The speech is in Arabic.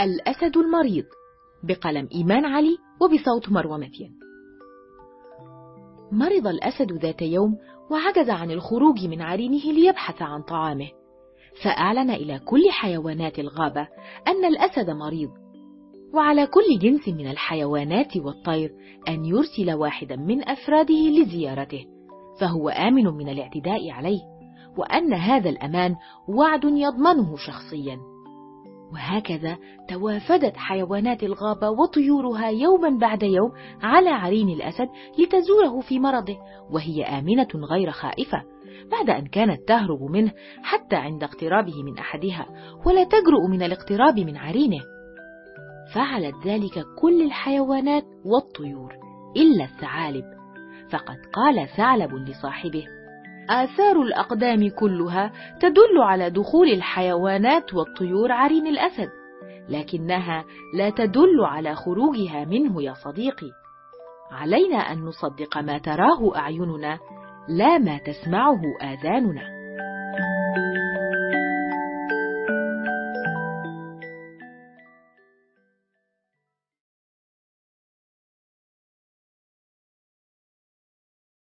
الأسد المريض بقلم إيمان علي وبصوت مروة متين مرض الأسد ذات يوم وعجز عن الخروج من عرينه ليبحث عن طعامه فأعلن إلى كل حيوانات الغابة أن الأسد مريض وعلى كل جنس من الحيوانات والطير أن يرسل واحدا من أفراده لزيارته فهو آمن من الاعتداء عليه وأن هذا الأمان وعد يضمنه شخصيا. وهكذا توافدت حيوانات الغابة وطيورها يوما بعد يوم على عرين الأسد لتزوره في مرضه وهي آمنة غير خائفة. بعد أن كانت تهرب منه حتى عند اقترابه من أحدها ولا تجرؤ من الاقتراب من عرينه. فعلت ذلك كل الحيوانات والطيور إلا الثعالب. فقد قال ثعلب لصاحبه آثار الأقدام كلها تدل على دخول الحيوانات والطيور عرين الأسد لكنها لا تدل على خروجها منه يا صديقي. علينا أن نصدق ما تراه أعيننا لا ما تسمعه آذاننا.